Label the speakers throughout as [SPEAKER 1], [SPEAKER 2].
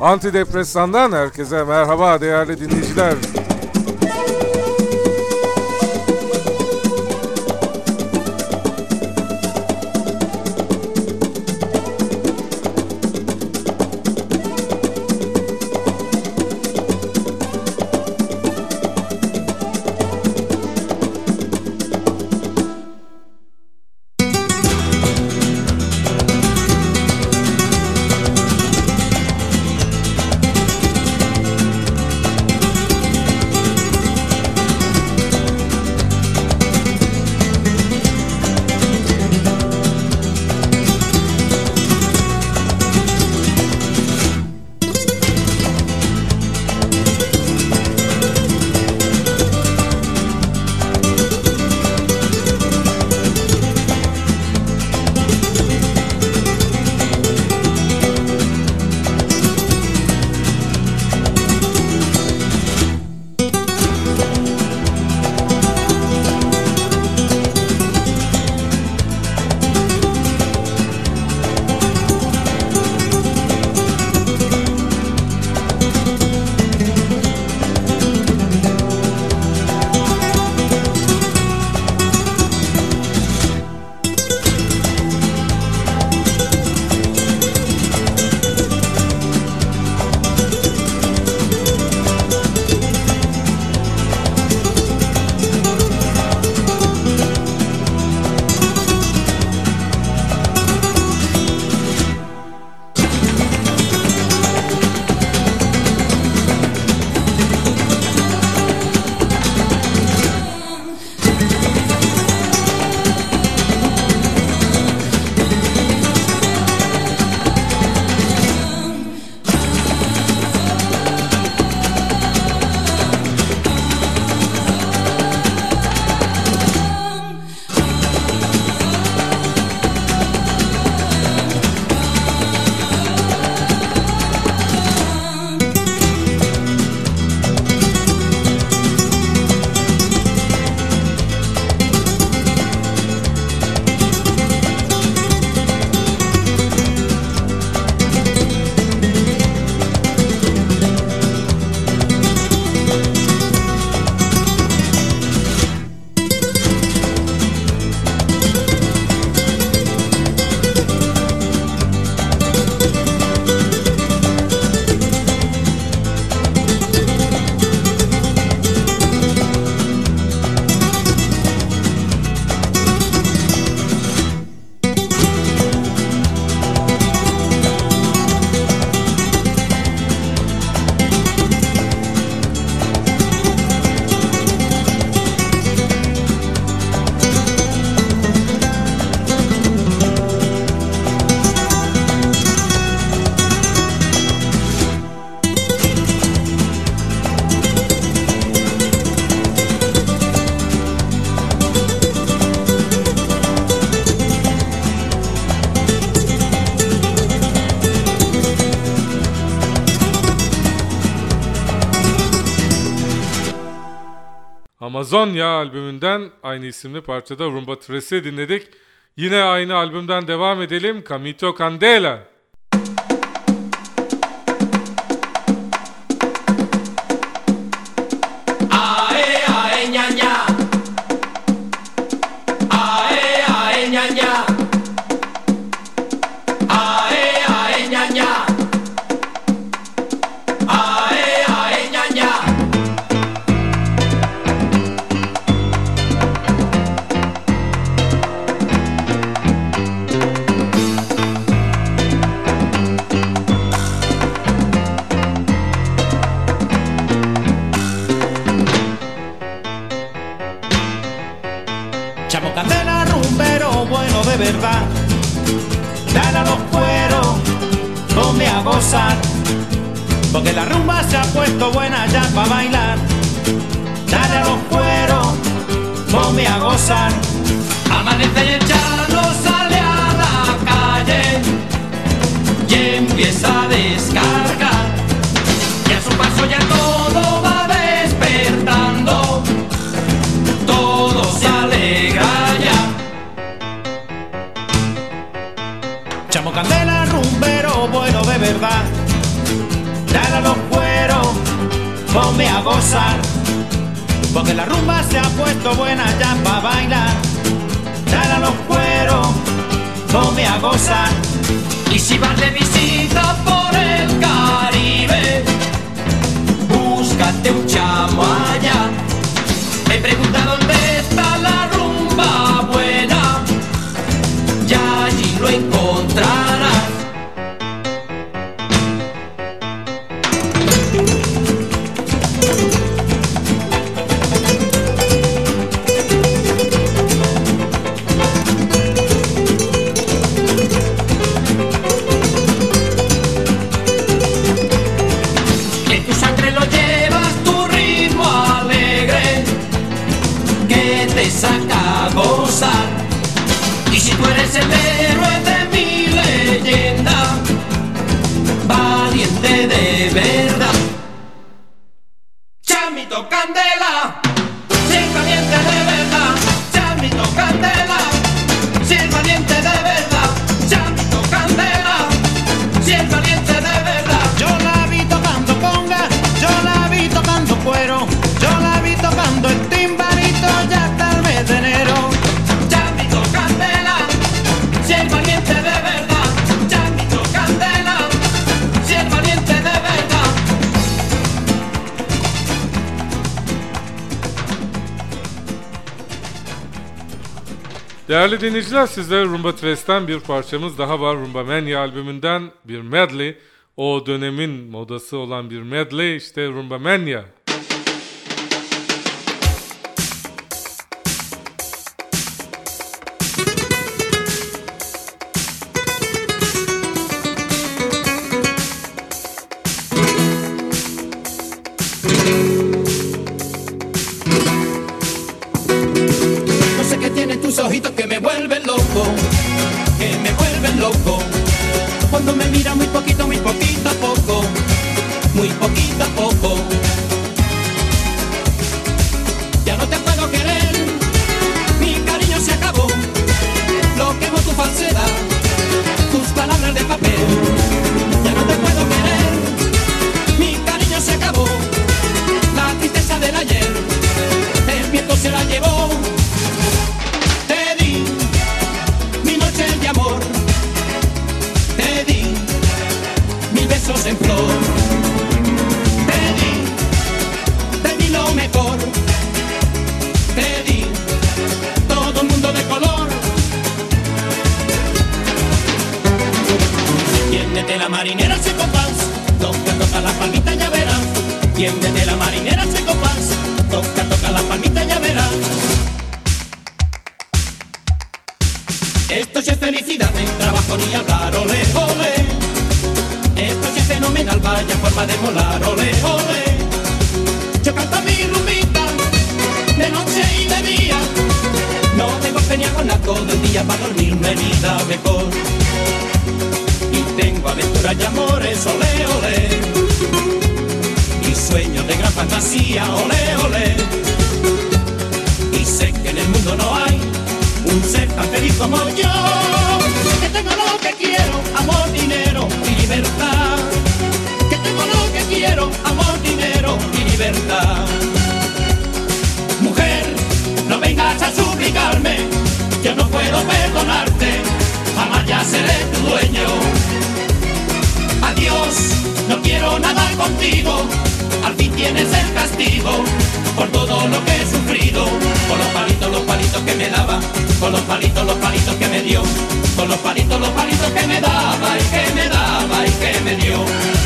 [SPEAKER 1] Antidepresandan herkese merhaba değerli dinleyiciler. Amazonya albümünden aynı isimli parçada Rumba Tres'i dinledik. Yine aynı albümden devam edelim. Camito Candela.
[SPEAKER 2] Se
[SPEAKER 3] alegra ya.
[SPEAKER 2] Chamo Candela, rumbero, bueno de verdad. Dale a los cueros, ponme a gozar. Porque la rumba se ha puesto buena ya para bailar. Dale a los cueros, ponme a gozar.
[SPEAKER 3] Y si vas de visita por el Caribe, búscate un chamo allá. Me pregunta dónde encontrar
[SPEAKER 4] Değerli dinleyiciler sizlere Rumba Trest'ten bir parçamız daha var. Rumba Mania albümünden bir medley. O dönemin modası olan bir medley işte Rumba Mania.
[SPEAKER 3] Tan feliz como yo. Que tengo lo que quiero, amor, dinero y libertad. Que tengo lo que quiero, amor, dinero y libertad. Mujer, no vengas a suplicarme, yo no puedo perdonarte, jamás ya seré tu dueño. Adiós, no quiero nada contigo, al fin tienes el castigo por todo lo que he sufrido. Con los palitos, los palitos que me daba. Con los palitos, los palitos que me dio. Con los palitos, los palitos que me daba y que me daba y que me dio.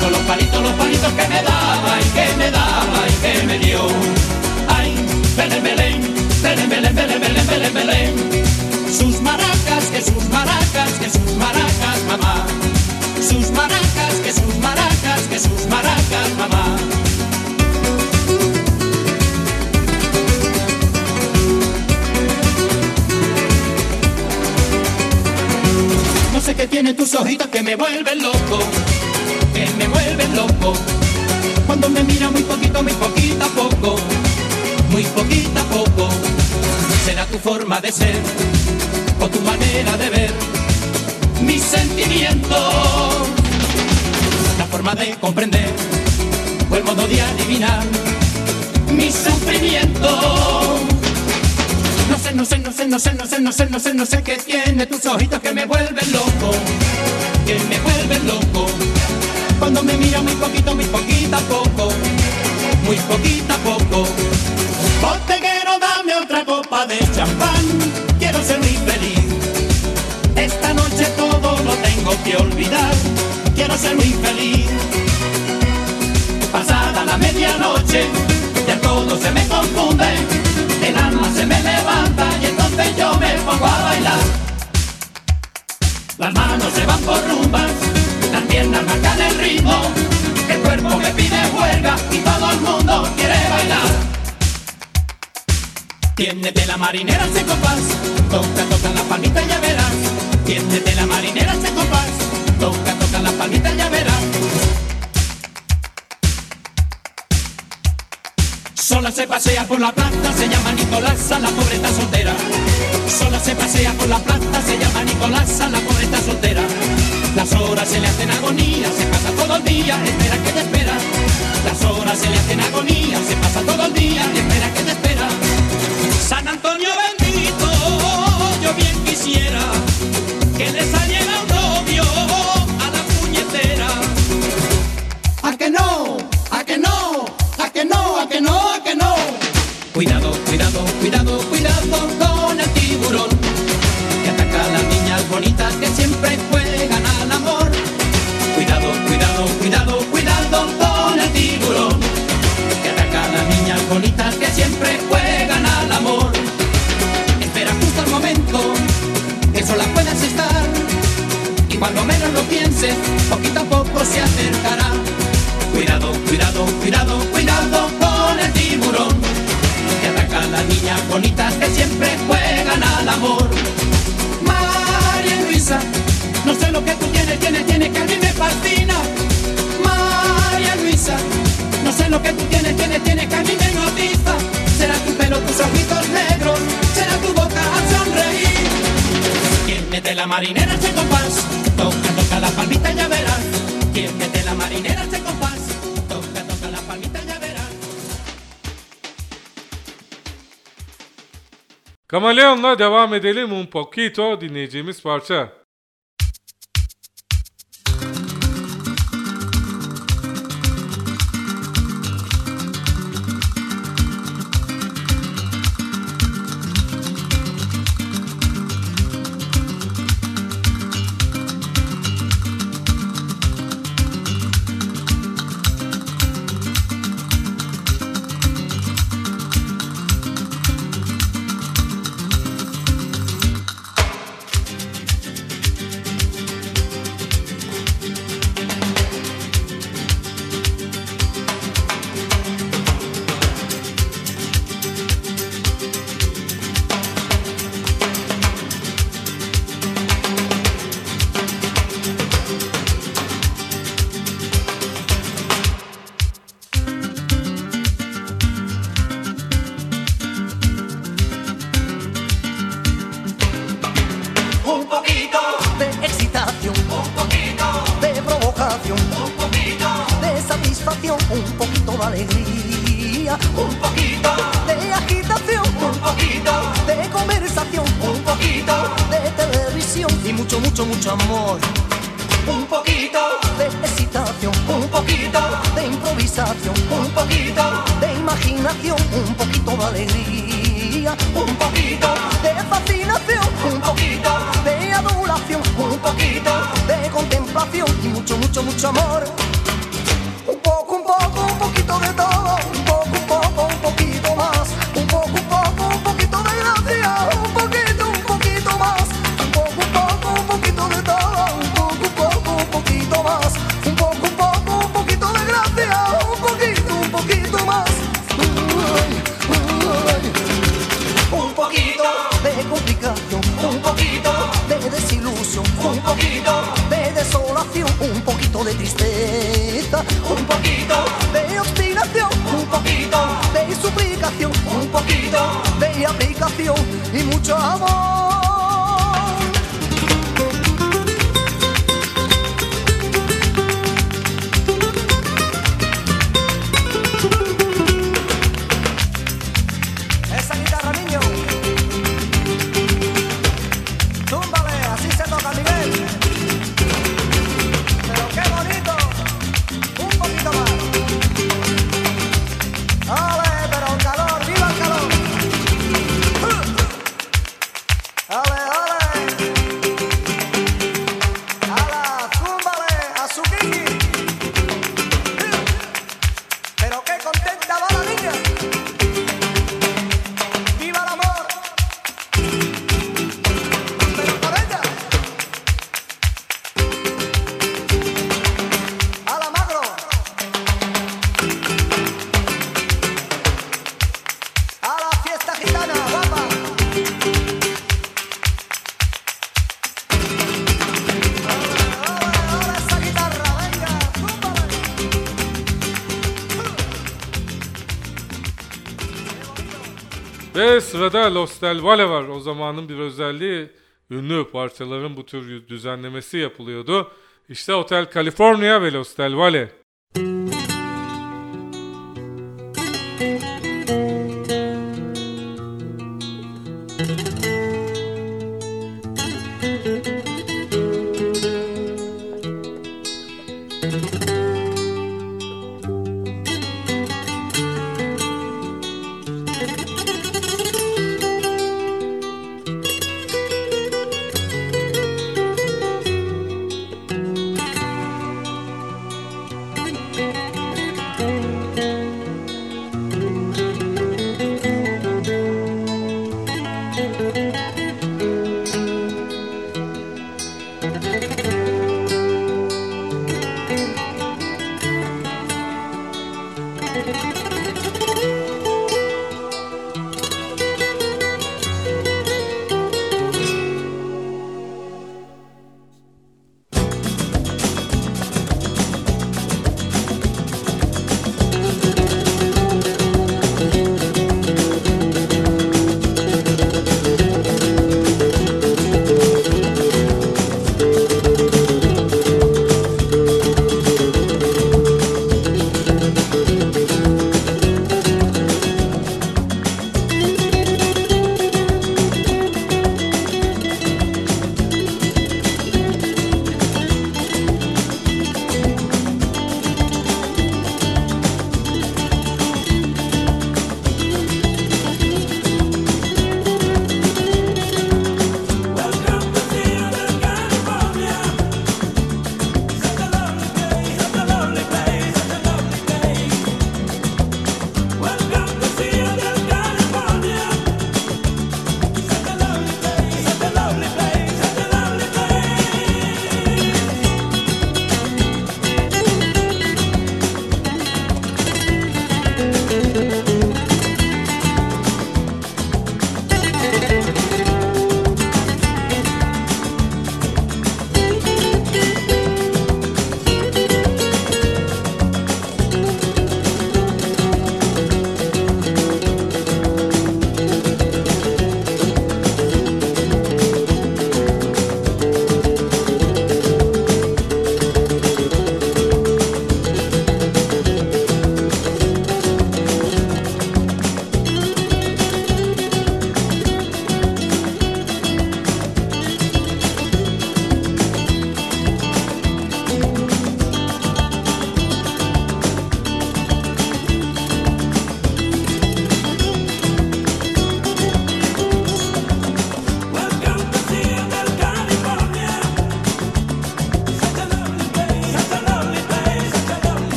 [SPEAKER 3] Con los palitos, los palitos que me daba y que me daba y que me dio. Ay, Belén, Belén, Belén, Belén, Belén, Belén, Belén, Belén. Sus maracas, que sus maracas, que sus maracas, mamá. Sus maracas, que sus maracas, que sus maracas, mamá. Tiene tus ojitos que me vuelven loco, que me vuelven loco. Cuando me mira muy poquito, muy poquito a poco, muy poquito a poco. Será tu forma de ser o tu manera de ver mis sentimientos. La forma de comprender o el modo de adivinar mi sufrimiento. No sé, no sé, no sé, no sé, no sé, no sé, no sé, no sé qué tiene tus ojitos que me vuelven loco, que me vuelven loco. Cuando me mira muy poquito, muy poquito a poco, muy poquito a poco. Boteguero, dame otra copa de champán, quiero ser muy feliz. Esta noche todo lo tengo que olvidar, quiero ser muy feliz. Pasada la medianoche, Las manos se van por rumbas, las piernas marcan el ritmo, el cuerpo me pide huelga y todo el mundo quiere bailar. Tiéndete la marinera se compás, toca, toca la palmita y ya. Tiéndete la marinera se compás, toca, toca la palmita y. Sola se pasea por la plaza, se llama Nicolasa, la pobre está soltera. Sola se pasea por la plaza, se llama Nicolasa, la pobre está soltera. Las horas se le hacen agonía, se pasa todo el día, espera que te espera. Las horas se le hacen agonía, se pasa todo el día, espera que te espera. San Antonio bendito, yo bien quisiera que le mete la marinera se compás, toca, toca la palmita ya verás. Quien mete la marinera se compás, toca, toca la palmita ya verás.
[SPEAKER 4] Kamaleon'la devam edelim un poquito dinleyeceğimiz parça.
[SPEAKER 1] Vale Lostel Vale var. O zamanın bir özelliği ünlü parçaların bu tür düzenlemesi yapılıyordu. İşte Hotel California ve Lostel Vale.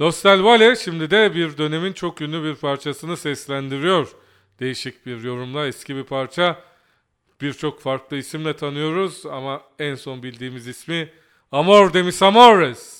[SPEAKER 4] Dostal Vale şimdi de bir dönemin çok ünlü bir parçasını seslendiriyor. Değişik bir yorumla eski bir parça. Birçok farklı isimle tanıyoruz ama en son bildiğimiz ismi Amor de mis Amores.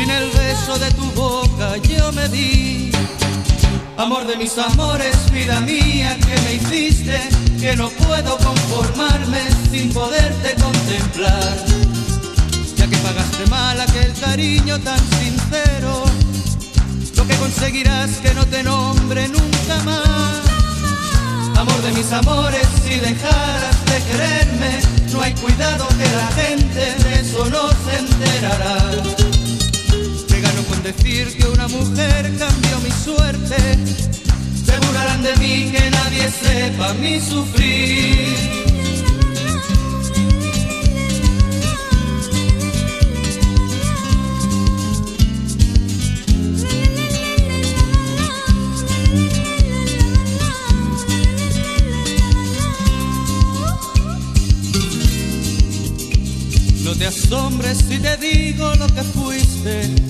[SPEAKER 5] sin el beso de tu boca yo me di. Amor de mis amores, vida mía, que me hiciste, que no puedo conformarme sin poderte contemplar. Ya que pagaste mal aquel cariño tan sincero, lo que conseguirás que no te nombre nunca más. Amor de mis amores, si dejaras de quererme, no hay cuidado que la gente de eso no se enterará decir que una mujer cambió mi suerte. Se burlarán de mí que nadie sepa mi sufrir. No te asombres si te digo lo que fuiste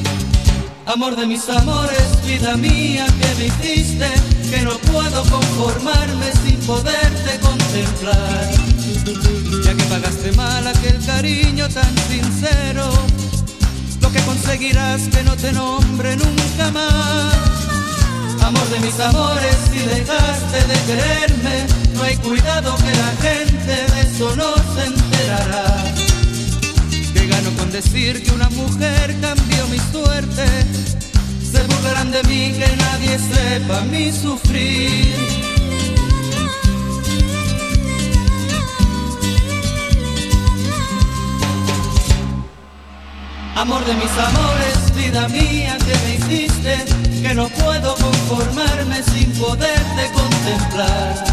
[SPEAKER 5] Amor de mis amores, vida mía que me hiciste, que no puedo conformarme sin poderte contemplar. Ya que pagaste mal aquel cariño tan sincero, lo que conseguirás que no te nombre nunca más. Amor de mis amores, si dejaste de quererme, no hay cuidado que la gente de eso no se enterará gano con decir que una mujer cambió mi suerte. Se burlarán de mí que nadie sepa mi sufrir. Amor de mis amores, vida mía que me hiciste, que no puedo conformarme sin poderte contemplar.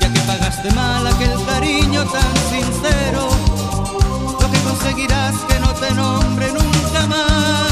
[SPEAKER 5] Ya que pagaste mal aquel cariño tan sincero conseguirás que no te nombre nunca más.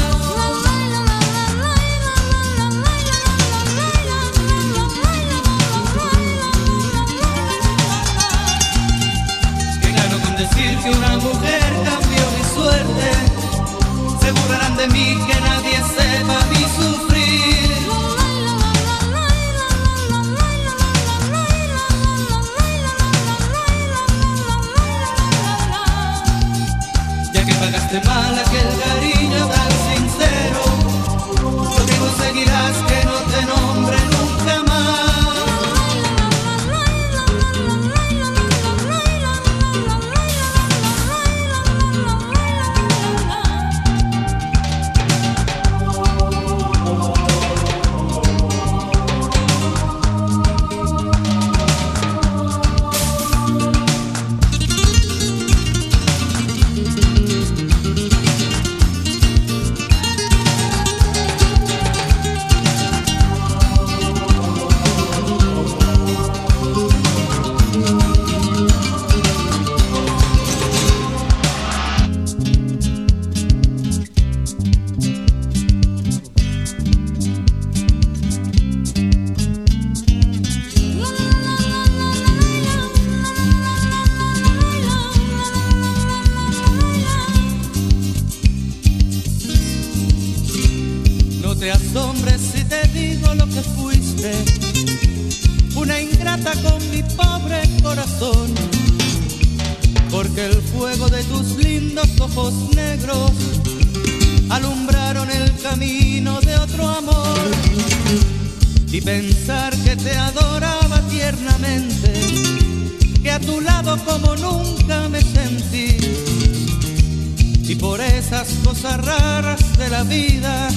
[SPEAKER 5] Cosas raras de la vida,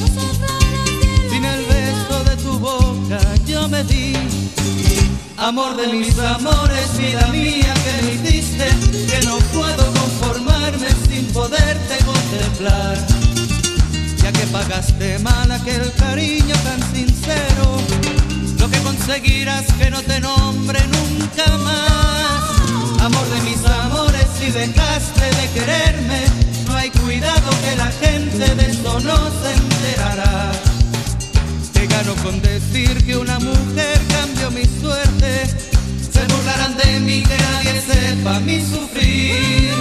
[SPEAKER 5] sin el beso de tu boca yo me di. Amor de mis amores, vida mía que me hiciste, que no puedo conformarme sin poderte contemplar. Ya que pagaste mal aquel cariño tan sincero, lo que conseguirás que no te nombre nunca más. Amor de mis amores, si dejaste de quererme, hay cuidado que la gente de esto no se enterará. Te gano con decir que una mujer cambió mi suerte. Se burlarán de mí que nadie sepa mi sufrir.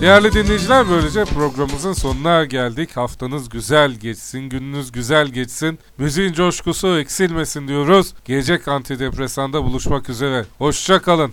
[SPEAKER 4] Değerli dinleyiciler böylece programımızın sonuna geldik. Haftanız güzel geçsin, gününüz güzel geçsin. Müziğin coşkusu eksilmesin diyoruz. Gelecek antidepresanda buluşmak üzere. Hoşça kalın.